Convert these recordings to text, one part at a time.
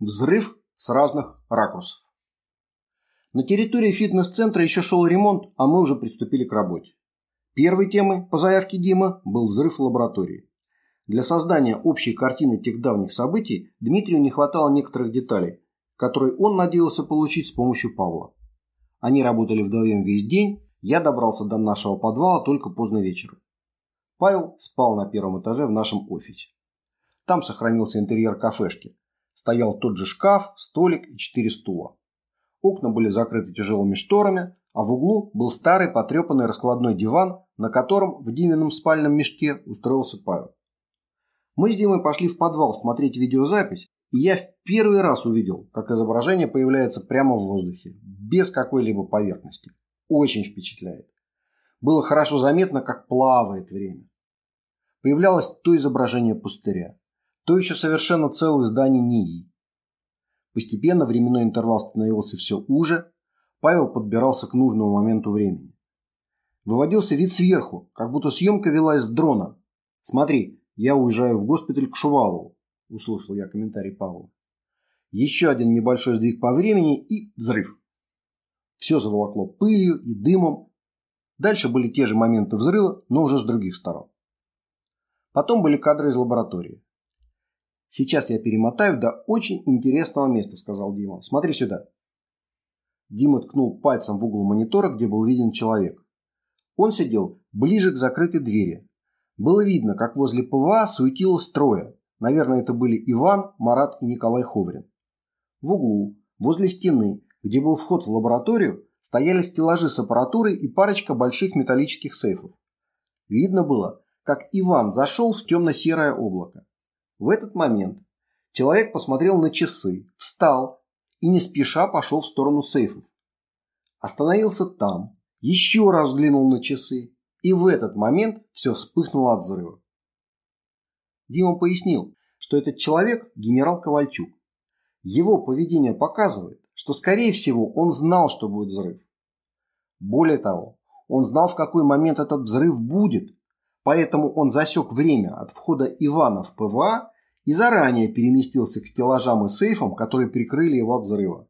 Взрыв с разных ракурсов. На территории фитнес-центра еще шел ремонт, а мы уже приступили к работе. Первой темой по заявке Димы был взрыв лаборатории. Для создания общей картины тех давних событий Дмитрию не хватало некоторых деталей, которые он надеялся получить с помощью Павла. Они работали вдвоем весь день, я добрался до нашего подвала только поздно вечером. Павел спал на первом этаже в нашем офисе. Там сохранился интерьер кафешки, Стоял тот же шкаф, столик и четыре стула. Окна были закрыты тяжелыми шторами, а в углу был старый потрепанный раскладной диван, на котором в Димином спальном мешке устроился Павел. Мы с Димой пошли в подвал смотреть видеозапись, и я в первый раз увидел, как изображение появляется прямо в воздухе, без какой-либо поверхности. Очень впечатляет. Было хорошо заметно, как плавает время. Появлялось то изображение пустыря, то еще совершенно целых зданий НИИ. Постепенно временной интервал становился все уже, Павел подбирался к нужному моменту времени. Выводился вид сверху, как будто съемка велась с дрона. «Смотри, я уезжаю в госпиталь к Шувалову», – услышал я комментарий Павла. Еще один небольшой сдвиг по времени и взрыв. Все заволокло пылью и дымом. Дальше были те же моменты взрыва, но уже с других сторон. Потом были кадры из лаборатории. Сейчас я перемотаю до очень интересного места, сказал Дима. Смотри сюда. Дима ткнул пальцем в угол монитора, где был виден человек. Он сидел ближе к закрытой двери. Было видно, как возле ПВА суетилось трое. Наверное, это были Иван, Марат и Николай Ховрин. В углу, возле стены, где был вход в лабораторию, стояли стеллажи с аппаратурой и парочка больших металлических сейфов. Видно было, как Иван зашел в темно-серое облако. В этот момент человек посмотрел на часы, встал и не спеша пошел в сторону сейфов. Остановился там, еще раз взглянул на часы, и в этот момент все вспыхнуло от взрыва. Дима пояснил, что этот человек – генерал Ковальчук. Его поведение показывает, что, скорее всего, он знал, что будет взрыв. Более того, он знал, в какой момент этот взрыв будет, Поэтому он засек время от входа Ивана в ПВА и заранее переместился к стеллажам и сейфам, которые прикрыли его от взрыва.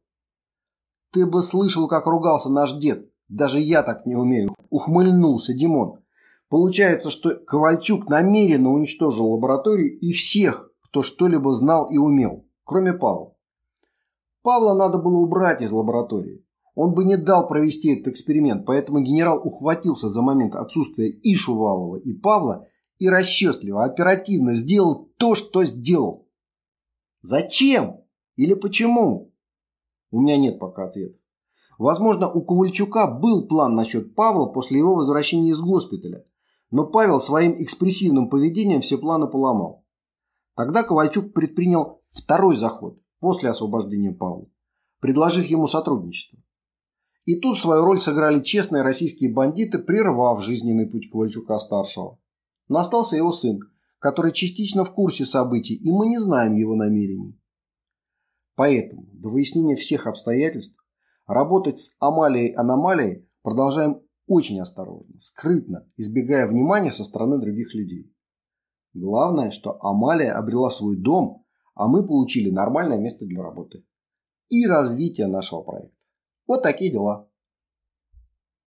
«Ты бы слышал, как ругался наш дед. Даже я так не умею», – ухмыльнулся Димон. Получается, что Ковальчук намеренно уничтожил лабораторию и всех, кто что-либо знал и умел, кроме Павла. Павла надо было убрать из лаборатории. Он бы не дал провести этот эксперимент, поэтому генерал ухватился за момент отсутствия и Шувалова, и Павла и расчетливо, оперативно сделал то, что сделал. Зачем? Или почему? У меня нет пока ответа. Возможно, у Ковальчука был план насчет Павла после его возвращения из госпиталя, но Павел своим экспрессивным поведением все планы поломал. Тогда Ковальчук предпринял второй заход после освобождения Павла, предложив ему сотрудничество. И тут свою роль сыграли честные российские бандиты, прервав жизненный путь Ковальчука-старшего. Но остался его сын, который частично в курсе событий, и мы не знаем его намерений. Поэтому до выяснения всех обстоятельств работать с Амалией-аномалией продолжаем очень осторожно, скрытно, избегая внимания со стороны других людей. Главное, что Амалия обрела свой дом, а мы получили нормальное место для работы и развития нашего проекта. Вот такие дела.